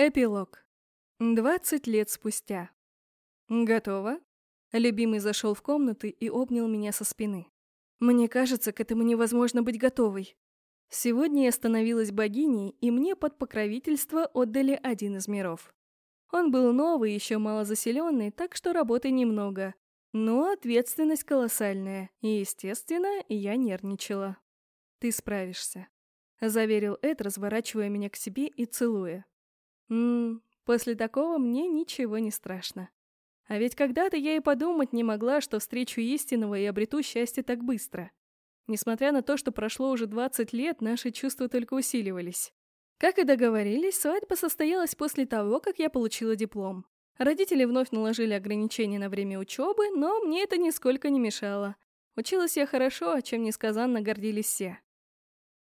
Эпилог. 20 лет спустя. Готово? Любимый зашел в комнату и обнял меня со спины. Мне кажется, к этому невозможно быть готовой. Сегодня я становилась богиней, и мне под покровительство отдали один из миров. Он был новый, еще мало заселенный, так что работы немного. Но ответственность колоссальная, и, естественно, я нервничала. «Ты справишься», — заверил Эд, разворачивая меня к себе и целуя. Ммм, после такого мне ничего не страшно. А ведь когда-то я и подумать не могла, что встречу истинного и обрету счастье так быстро. Несмотря на то, что прошло уже 20 лет, наши чувства только усиливались. Как и договорились, свадьба состоялась после того, как я получила диплом. Родители вновь наложили ограничения на время учебы, но мне это нисколько не мешало. Училась я хорошо, о чем несказанно гордились все.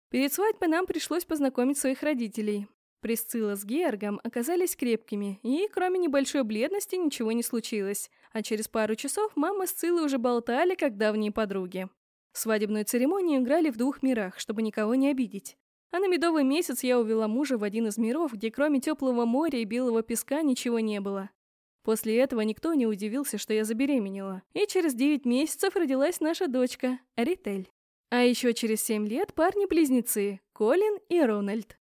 Перед свадьбой нам пришлось познакомить своих родителей. Присцилла с Георгом оказались крепкими, и кроме небольшой бледности ничего не случилось, а через пару часов мама с Цилой уже болтали, как давние подруги. Свадебную церемонию играли в двух мирах, чтобы никого не обидеть. А на медовый месяц я увела мужа в один из миров, где кроме теплого моря и белого песка ничего не было. После этого никто не удивился, что я забеременела. И через 9 месяцев родилась наша дочка, Ритель. А еще через 7 лет парни-близнецы, Колин и Рональд.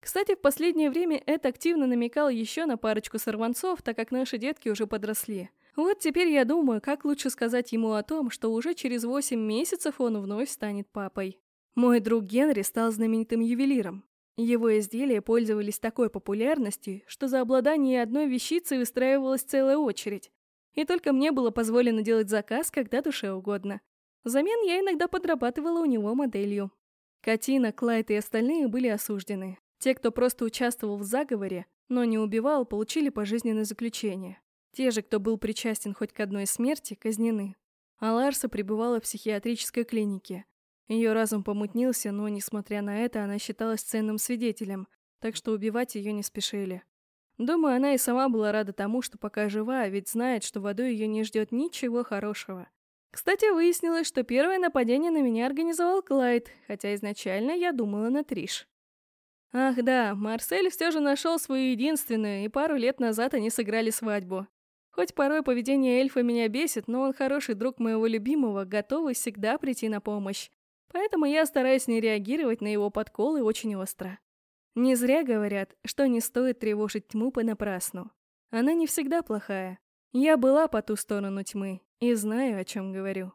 Кстати, в последнее время Эд активно намекал еще на парочку сорванцов, так как наши детки уже подросли. Вот теперь я думаю, как лучше сказать ему о том, что уже через 8 месяцев он вновь станет папой. Мой друг Генри стал знаменитым ювелиром. Его изделия пользовались такой популярностью, что за обладание одной вещицей выстраивалась целая очередь. И только мне было позволено делать заказ, когда душе угодно. Взамен я иногда подрабатывала у него моделью. Катина, Клайд и остальные были осуждены. Те, кто просто участвовал в заговоре, но не убивал, получили пожизненное заключение. Те же, кто был причастен хоть к одной смерти, казнены. А Ларса пребывала в психиатрической клинике. Ее разум помутнился, но, несмотря на это, она считалась ценным свидетелем, так что убивать ее не спешили. Думаю, она и сама была рада тому, что пока жива, ведь знает, что водой ее не ждет ничего хорошего. Кстати, выяснилось, что первое нападение на меня организовал Клайд, хотя изначально я думала на Триш. Ах да, Марсель все же нашел свою единственную, и пару лет назад они сыграли свадьбу. Хоть порой поведение эльфа меня бесит, но он хороший друг моего любимого, готовый всегда прийти на помощь. Поэтому я стараюсь не реагировать на его подколы очень остро. Не зря говорят, что не стоит тревожить тьму понапрасну. Она не всегда плохая. Я была по ту сторону тьмы и знаю, о чем говорю.